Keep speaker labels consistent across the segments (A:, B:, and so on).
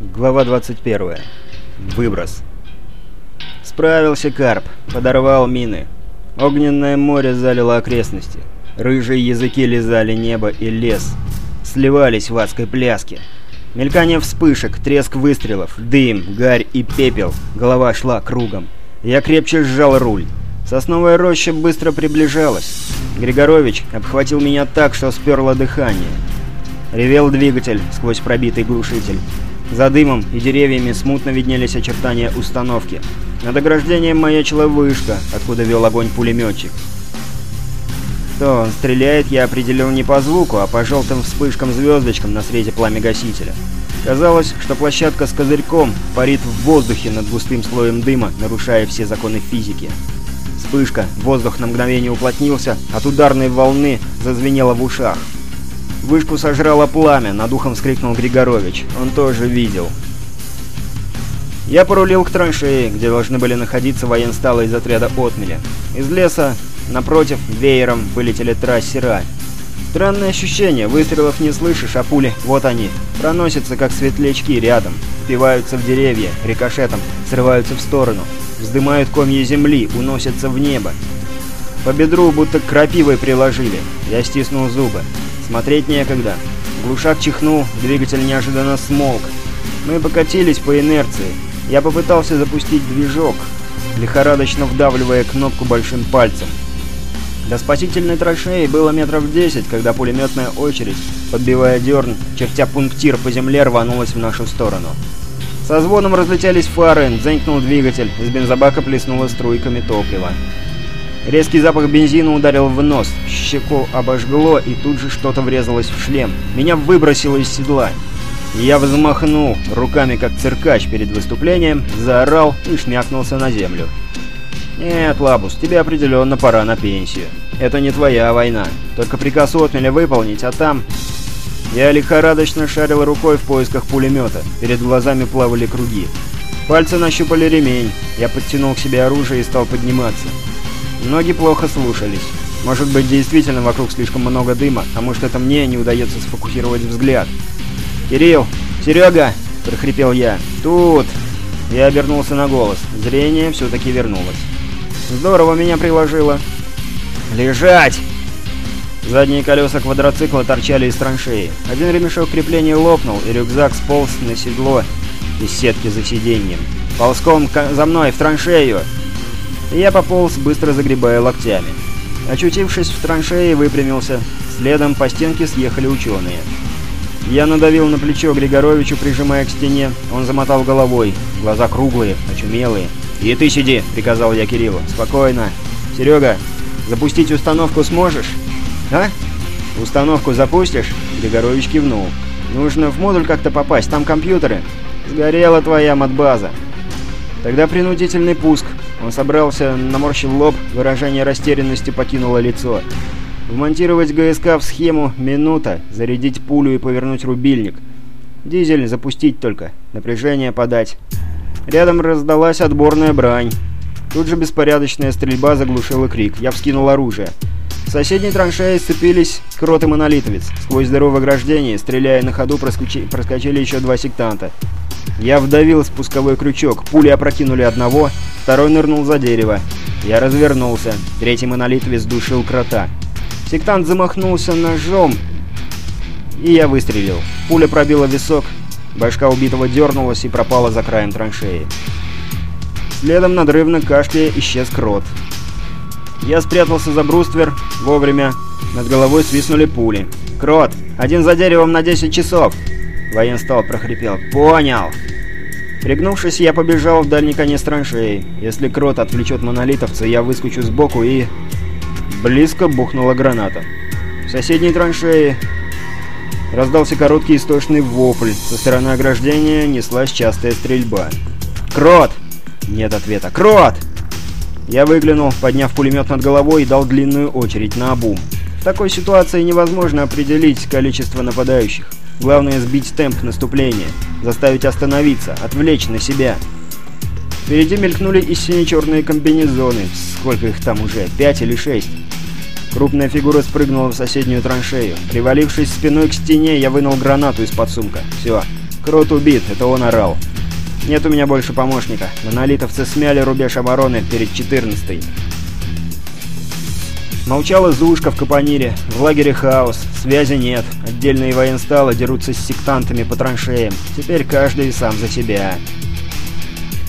A: Глава 21. Выброс. Справился Карп, подорвал мины. Огненное море залило окрестности. Рыжие языки лизали небо и лес. Сливались в адской пляске. Мелькание вспышек, треск выстрелов, дым, гарь и пепел. Голова шла кругом. Я крепче сжал руль. Сосновая роща быстро приближалась. Григорович обхватил меня так, что сперло дыхание. Ревел двигатель сквозь пробитый глушитель. За дымом и деревьями смутно виднелись очертания установки. Над ограждением маячила вышка, откуда вел огонь пулеметчик. Что он стреляет, я определил не по звуку, а по желтым вспышкам-звездочкам на срезе пламя-гасителя. Казалось, что площадка с козырьком парит в воздухе над густым слоем дыма, нарушая все законы физики. Вспышка, воздух на мгновение уплотнился, от ударной волны зазвенело в ушах. Вышку сожрало пламя, над ухом вскрикнул Григорович. Он тоже видел. Я порулил к траншеи, где должны были находиться военсталы из отряда «Отмеля». Из леса, напротив, веером вылетели трассера. Странное ощущение, выстрелов не слышишь, а пули, вот они, проносятся как светлячки рядом, впиваются в деревья, рикошетом, срываются в сторону, вздымают комья земли, уносятся в небо. По бедру будто крапивой приложили, я стиснул зубы. Смотреть некогда. Глушак чихнул, двигатель неожиданно смолк. Мы покатились по инерции. Я попытался запустить движок, лихорадочно вдавливая кнопку большим пальцем. До спасительной траншеи было метров десять, когда пулеметная очередь, подбивая дерн, чертя пунктир по земле, рванулась в нашу сторону. Со звоном разлетелись фары, дзенькнул двигатель, из бензобака плеснуло струйками топлива. Резкий запах бензина ударил в нос, щеку обожгло, и тут же что-то врезалось в шлем. Меня выбросило из седла. Я взмахнул руками, как циркач перед выступлением, заорал и шмякнулся на землю. «Нет, Лабус, тебе определенно пора на пенсию. Это не твоя война. Только приказ отмели выполнить, а там...» Я лихорадочно шарил рукой в поисках пулемета. Перед глазами плавали круги. Пальцы нащупали ремень. Я подтянул к себе оружие и стал подниматься. Ноги плохо слушались. Может быть, действительно вокруг слишком много дыма, а может, это мне не удается сфокусировать взгляд. «Кирилл! Серега!» – прохрипел я. «Тут!» Я обернулся на голос. Зрение все-таки вернулось. «Здорово меня приложило!» «Лежать!» Задние колеса квадроцикла торчали из траншеи. Один ремешок крепления лопнул, и рюкзак сполз на седло из сетки за сиденьем. «Ползком за мной, в траншею!» Я пополз, быстро загребая локтями. Очутившись в траншее, выпрямился. Следом по стенке съехали ученые. Я надавил на плечо Григоровичу, прижимая к стене. Он замотал головой. Глаза круглые, очумелые. «И ты сиди!» — приказал я Кириллу. «Спокойно. Серега, запустить установку сможешь?» «А? Установку запустишь?» Григорович кивнул. «Нужно в модуль как-то попасть, там компьютеры. Сгорела твоя матбаза. Тогда принудительный пуск. Он собрался, наморщил лоб, выражение растерянности покинуло лицо. Вмонтировать ГСК в схему минута, зарядить пулю и повернуть рубильник. Дизель запустить только, напряжение подать. Рядом раздалась отборная брань. Тут же беспорядочная стрельба заглушила крик. Я вскинул оружие. В соседней траншеи сцепились крот и монолитовец. Сквозь дыру ограждения, стреляя на ходу, проскочили еще два сектанта. Я вдавил спусковой крючок, пули опрокинули одного, второй нырнул за дерево. Я развернулся, третий монолитовец душил крота. Сектант замахнулся ножом, и я выстрелил. Пуля пробила висок, башка убитого дернулась и пропала за краем траншеи. Следом надрывно кашляя исчез крот. Я спрятался за бруствер вовремя. Над головой свистнули пули. «Крот! Один за деревом на 10 часов!» Военстал прохрипел. «Понял!» Пригнувшись, я побежал в дальний конец траншеи. Если крот отвлечет монолитовца, я выскочу сбоку и... Близко бухнула граната. В соседней траншеи раздался короткий истошный вопль. Со стороны ограждения неслась частая стрельба. «Крот!» Нет ответа. «Крот!» Я выглянул, подняв пулемет над головой и дал длинную очередь на обум. В такой ситуации невозможно определить количество нападающих. Главное сбить темп наступления, заставить остановиться, отвлечь на себя. Впереди мелькнули и сине-черные комбинезоны. Сколько их там уже? Пять или шесть? Крупная фигура спрыгнула в соседнюю траншею. Привалившись спиной к стене, я вынул гранату из-под сумка. Все, Крот убит, это он орал. Нет у меня больше помощника. Монолитовцы смяли рубеж обороны перед 14-й. Молчала Зушка в Капонире, в лагере хаос, связи нет, отдельные военсталы дерутся с сектантами по траншеям. Теперь каждый сам за себя.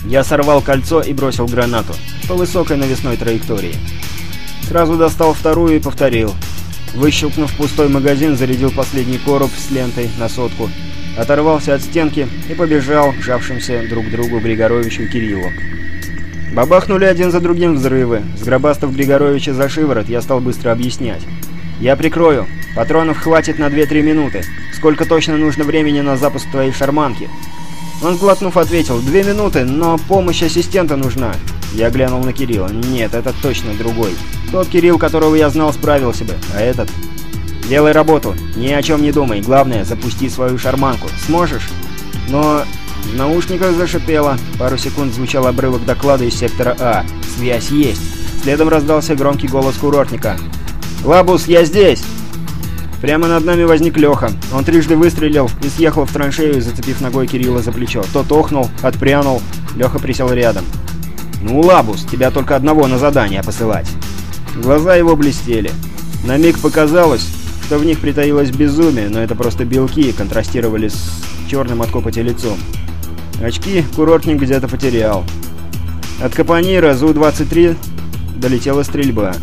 A: Я сорвал кольцо и бросил гранату по высокой навесной траектории. Сразу достал вторую и повторил. Выщелкнув пустой магазин, зарядил последний короб с лентой на сотку, оторвался от стенки и побежал к жавшимся друг к другу Григоровичу и Кириллу. Бабахнули один за другим взрывы. Сгробастав Григоровича за шиворот, я стал быстро объяснять. «Я прикрою. Патронов хватит на 2-3 минуты. Сколько точно нужно времени на запуск твоей шарманки?» Он, глотнув, ответил. «Две минуты, но помощь ассистента нужна». Я глянул на Кирилла. «Нет, это точно другой. Тот Кирилл, которого я знал, справился бы. А этот...» «Делай работу. Ни о чем не думай. Главное, запусти свою шарманку. Сможешь?» «Но в наушниках зашипело. Пару секунд звучал обрывок доклада из сектора А. «Связь есть!» Следом раздался громкий голос курортника. «Лабус, я здесь!» Прямо над нами возник Леха. Он трижды выстрелил и съехал в траншею, зацепив ногой Кирилла за плечо. Тот охнул, отпрянул. Леха присел рядом. «Ну, Лабус, тебя только одного на задание посылать!» Глаза его блестели. На миг показалось, что в них притаилось безумие, но это просто белки контрастировали с черным от копоти лицом. Очки курортник где-то потерял. От Капонира Зу-23 долетела стрельба.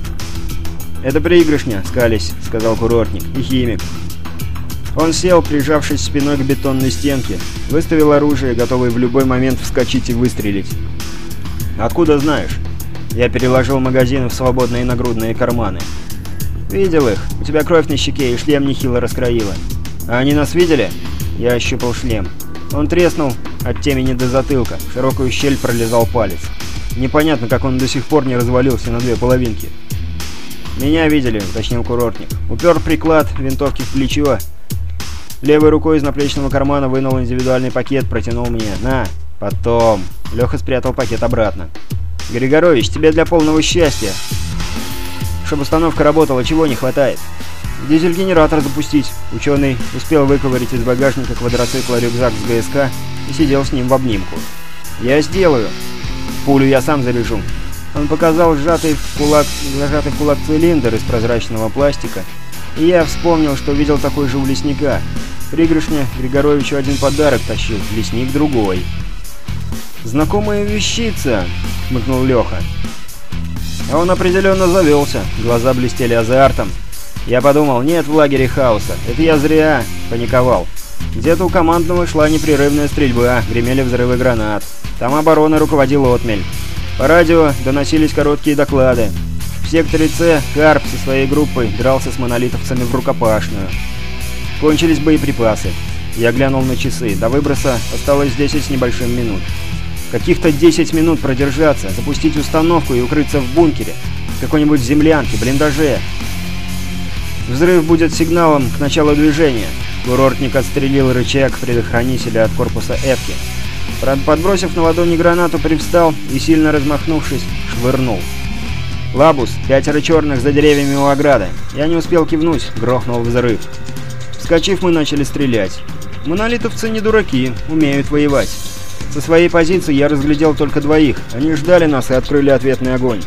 A: «Это проигрышня, скались», — сказал курортник, — «и химик». Он сел, прижавшись спиной к бетонной стенке, выставил оружие, готовый в любой момент вскочить и выстрелить. «Откуда знаешь?» Я переложил магазины в свободные нагрудные карманы. «Видел их. У тебя кровь на щеке и шлем нехило раскроило. А они нас видели?» Я ощупал шлем. Он треснул от темени до затылка, в широкую щель пролезал палец. Непонятно, как он до сих пор не развалился на две половинки. «Меня видели», — уточнил курортник. Упер приклад винтовки в плечо. Левой рукой из наплечного кармана вынул индивидуальный пакет, протянул мне. «На, потом». Леха спрятал пакет обратно. «Григорович, тебе для полного счастья. Чтобы установка работала, чего не хватает?» Дизель-генератор запустить. Ученый успел выковырить из багажника квадроцикла рюкзак с ГСК и сидел с ним в обнимку. «Я сделаю. Пулю я сам заряжу». Он показал сжатый в кулак, зажатый в кулак цилиндр из прозрачного пластика, и я вспомнил, что видел такой же у лесника. Пригрышня Григоровичу один подарок тащил, лесник другой. «Знакомая вещица!» — хмыкнул Леха. А он определенно завелся, глаза блестели азартом. Я подумал, нет в лагере хаоса. Это я зря паниковал. Где-то у командного шла непрерывная стрельба, гремели взрывы гранат. Там обороной руководил Отмель. По радио доносились короткие доклады. В секторе С Карп со своей группой дрался с монолитовцами в рукопашную. Кончились боеприпасы. Я глянул на часы. До выброса осталось 10 с небольшим минут. Каких-то 10 минут продержаться, запустить установку и укрыться в бункере. Какой-нибудь землянке, блиндаже. Взрыв будет сигналом к началу движения. Курортник отстрелил рычаг предохранителя от корпуса Эвки. Подбросив на ладони гранату, привстал и, сильно размахнувшись, швырнул. «Лабус, пятеро черных за деревьями у ограды». Я не успел кивнуть, грохнул взрыв. Вскочив, мы начали стрелять. Монолитовцы не дураки, умеют воевать. Со своей позиции я разглядел только двоих. Они ждали нас и открыли ответный огонь.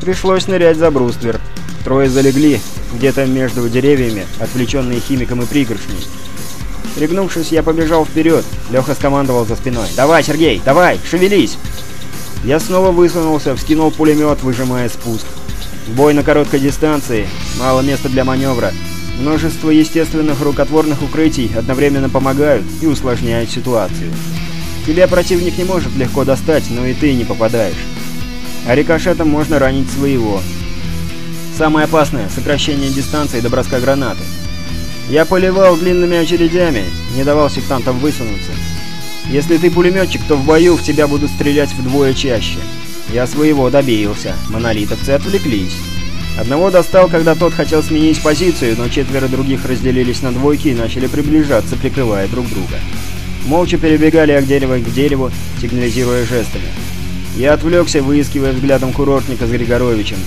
A: Пришлось нырять за бруствер. Трое залегли, где-то между деревьями, отвлеченные химиком и пригоршней. Пригнувшись, я побежал вперед. Леха скомандовал за спиной. «Давай, Сергей, давай, шевелись!» Я снова высунулся, вскинул пулемет, выжимая спуск. Бой на короткой дистанции, мало места для маневра. Множество естественных рукотворных укрытий одновременно помогают и усложняют ситуацию. Тебя противник не может легко достать, но и ты не попадаешь. А рикошетом можно ранить своего. Самое опасное — сокращение дистанции до броска гранаты. Я поливал длинными очередями, не давал сектантам высунуться. Если ты пулеметчик, то в бою в тебя будут стрелять вдвое чаще. Я своего добился. Монолитовцы отвлеклись. Одного достал, когда тот хотел сменить позицию, но четверо других разделились на двойки и начали приближаться, прикрывая друг друга. Молча перебегали от дерева к дереву, сигнализируя жестами. Я отвлекся, выискивая взглядом курортника с Григоровичем.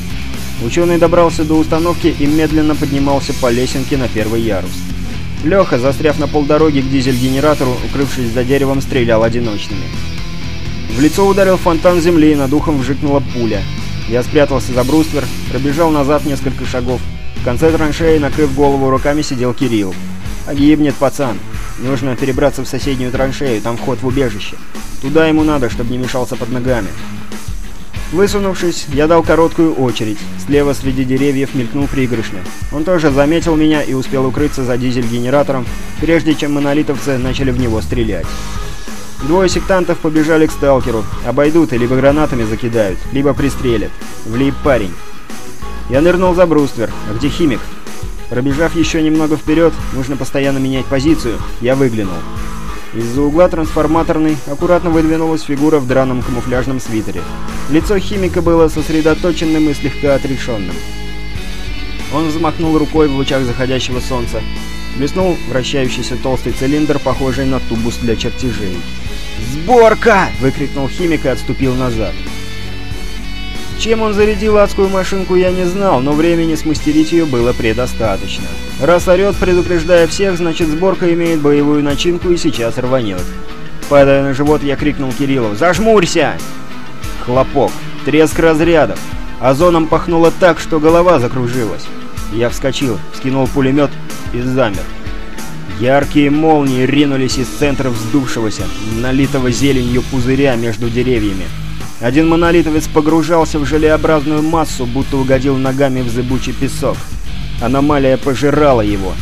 A: Ученый добрался до установки и медленно поднимался по лесенке на первый ярус. Леха, застряв на полдороги к дизель-генератору, укрывшись за деревом, стрелял одиночными. В лицо ударил фонтан земли, и над ухом вжикнула пуля. Я спрятался за бруствер, пробежал назад несколько шагов. В конце траншеи, накрыв голову руками, сидел Кирилл. «Погибнет пацан. Нужно перебраться в соседнюю траншею, там вход в убежище. Туда ему надо, чтобы не мешался под ногами». Высунувшись, я дал короткую очередь. Слева среди деревьев мелькнул пригоршня. Он тоже заметил меня и успел укрыться за дизель-генератором, прежде чем монолитовцы начали в него стрелять. Двое сектантов побежали к сталкеру. Обойдут и либо гранатами закидают, либо пристрелят. Влип парень. Я нырнул за бруствер. А где химик? Пробежав еще немного вперед, нужно постоянно менять позицию, я выглянул. Из-за угла трансформаторной аккуратно выдвинулась фигура в драном камуфляжном свитере. Лицо химика было сосредоточенным и слегка отрешенным. Он взмахнул рукой в лучах заходящего солнца. Блеснул вращающийся толстый цилиндр, похожий на тубус для чертежей. «Сборка!» — выкрикнул химик и отступил назад. Чем он зарядил адскую машинку, я не знал, но времени смастерить ее было предостаточно. Раз орет, предупреждая всех, значит сборка имеет боевую начинку и сейчас рванет. Падая на живот, я крикнул Кириллу «Зажмурься!» Хлопок, треск разрядов. Озоном пахнуло так, что голова закружилась. Я вскочил, скинул пулемет и замер. Яркие молнии ринулись из центра вздувшегося, налитого зеленью пузыря между деревьями. Один монолитовец погружался в желеобразную массу, будто угодил ногами в зыбучий песок. Аномалия пожирала его.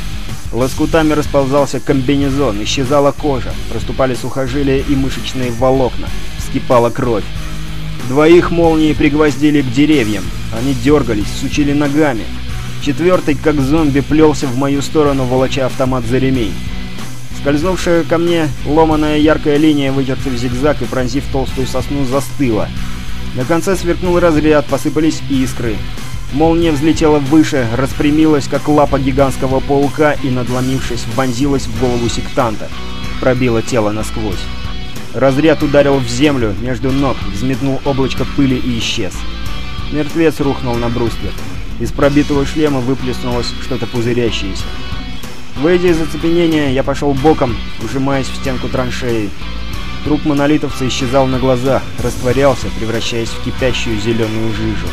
A: Лоскутами расползался комбинезон, исчезала кожа, проступали сухожилия и мышечные волокна, вскипала кровь. Двоих молнии пригвоздили к деревьям. Они дергались, сучили ногами. Четвертый, как зомби, плелся в мою сторону, волоча автомат за ремень. Скользнувшая ко мне ломаная яркая линия, вычертив зигзаг и пронзив толстую сосну, застыла. На конце сверкнул разряд, посыпались искры. Молния взлетела выше, распрямилась, как лапа гигантского паука, и, надломившись, вонзилась в голову сектанта. Пробила тело насквозь. Разряд ударил в землю, между ног, взметнул облачко пыли и исчез. Мертвец рухнул на бруствер. Из пробитого шлема выплеснулось что-то пузырящееся. Выйдя из оцепенения, я пошел боком, ужимаясь в стенку траншеи. Труп монолитовца исчезал на глазах, растворялся, превращаясь в кипящую зеленую жижу.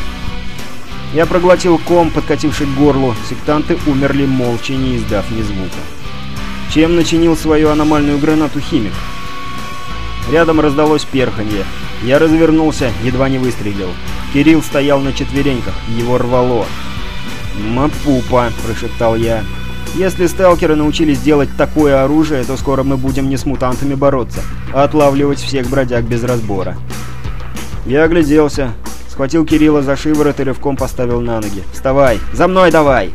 A: Я проглотил ком, подкативший к горлу. Сектанты умерли молча, не издав ни звука. Чем начинил свою аномальную гранату химик? Рядом раздалось перханье. Я развернулся, едва не выстрелил. Кирилл стоял на четвереньках, его рвало. «Мапупа!» – прошептал я. Если сталкеры научились делать такое оружие, то скоро мы будем не с мутантами бороться, а отлавливать всех бродяг без разбора. Я огляделся, схватил Кирилла за шиворот и рывком поставил на ноги. «Вставай! За мной давай!»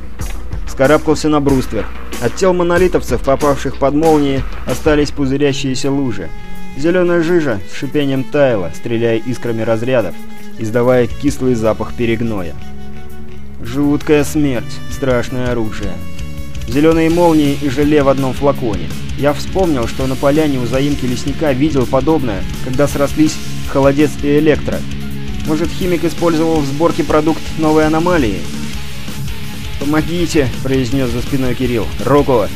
A: Скарабкался на бруствер. От тел монолитовцев, попавших под молнии, остались пузырящиеся лужи. Зеленая жижа с шипением таяла, стреляя искрами разрядов, издавая кислый запах перегноя. Жуткая смерть, страшное оружие. Зеленые молнии и желе в одном флаконе. Я вспомнил, что на поляне у заимки лесника видел подобное, когда срослись холодец и электро. Может, химик использовал в сборке продукт новой аномалии? «Помогите!» – произнес за спиной Кирилл. «Руку!»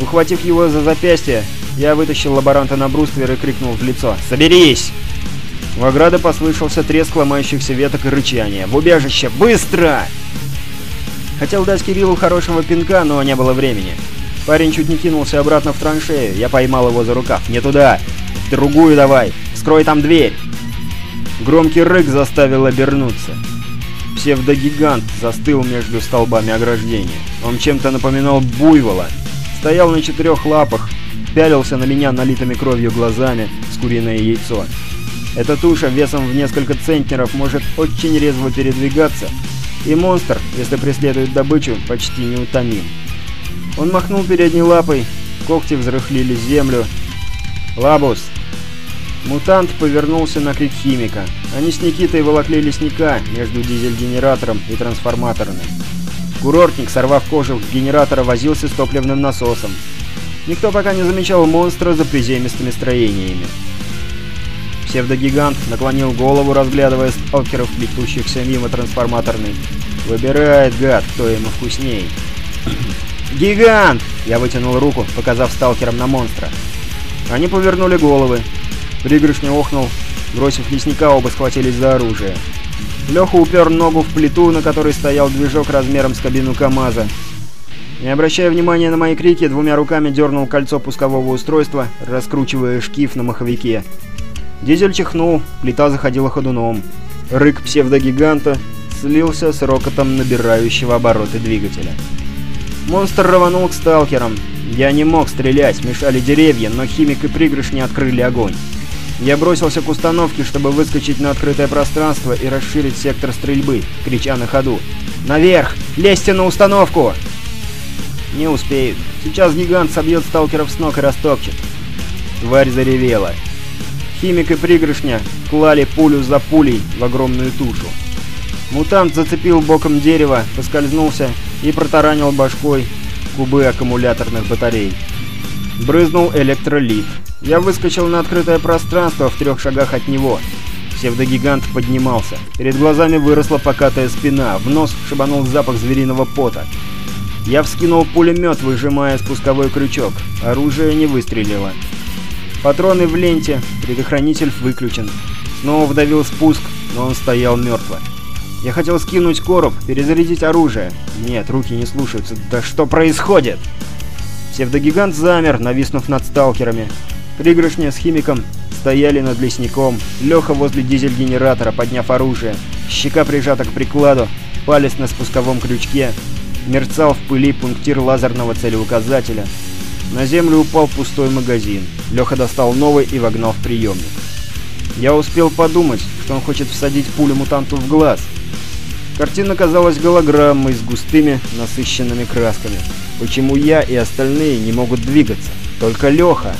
A: Ухватив его за запястье, я вытащил лаборанта на бруствер и крикнул в лицо. «Соберись!» В ограде послышался треск ломающихся веток и рычание. «В убежище! Быстро!» Хотел дать Кириллу хорошего пинка, но не было времени. Парень чуть не кинулся обратно в траншею. Я поймал его за рукав. «Не туда! Другую давай! Скрой там дверь!» Громкий рык заставил обернуться. Псевдогигант застыл между столбами ограждения. Он чем-то напоминал буйвола. Стоял на четырех лапах, пялился на меня налитыми кровью глазами с куриное яйцо. Эта туша весом в несколько центнеров может очень резво передвигаться, и монстр, если преследует добычу, почти неутомим. Он махнул передней лапой, когти взрыхлили землю. «Лабус!» Мутант повернулся на крик химика. Они с Никитой волокли лесника между дизель-генератором и трансформаторным. Курортник, сорвав кожух генератора, возился с топливным насосом. Никто пока не замечал монстра за приземистыми строениями. Псевдогигант наклонил голову, разглядывая сталкеров, плетущихся мимо трансформаторной. Выбирает, гад, кто ему вкусней. Гигант!» Я вытянул руку, показав сталкерам на монстра. Они повернули головы. Пригоршня охнул. Бросив лесника, оба схватились за оружие. Леха упер ногу в плиту, на которой стоял движок размером с кабину КамАЗа. Не обращая внимания на мои крики, двумя руками дернул кольцо пускового устройства, раскручивая шкив на маховике. Дизель чихнул, плита заходила ходуном. Рык псевдогиганта слился с рокотом набирающего обороты двигателя. Монстр рванул к сталкерам. Я не мог стрелять, мешали деревья, но химик и пригоршни открыли огонь. Я бросился к установке, чтобы выскочить на открытое пространство и расширить сектор стрельбы, крича на ходу. «Наверх! Лезьте на установку!» Не успеют. Сейчас гигант собьет сталкеров с ног и растопчет. Тварь заревела. Химик и пригоршня клали пулю за пулей в огромную тушу. Мутант зацепил боком дерево, поскользнулся и протаранил башкой кубы аккумуляторных батарей. Брызнул электролит. Я выскочил на открытое пространство в трех шагах от него. Псевдогигант поднимался. Перед глазами выросла покатая спина, в нос шибанул запах звериного пота. Я вскинул пулемет, выжимая спусковой крючок. Оружие не выстрелило. Патроны в ленте, предохранитель выключен. Снова вдавил спуск, но он стоял мертво. Я хотел скинуть короб, перезарядить оружие. Нет, руки не слушаются. Да что происходит? Псевдогигант замер, нависнув над сталкерами. Пригоршня с химиком стояли над лесником. Леха возле дизель-генератора, подняв оружие. Щека прижата к прикладу, палец на спусковом крючке. Мерцал в пыли пунктир лазерного целеуказателя. На землю упал пустой магазин. Леха достал новый и вогнал в приемник. Я успел подумать, что он хочет всадить пулю мутанту в глаз. Картина казалась голограммой с густыми, насыщенными красками. Почему я и остальные не могут двигаться? Только Леха.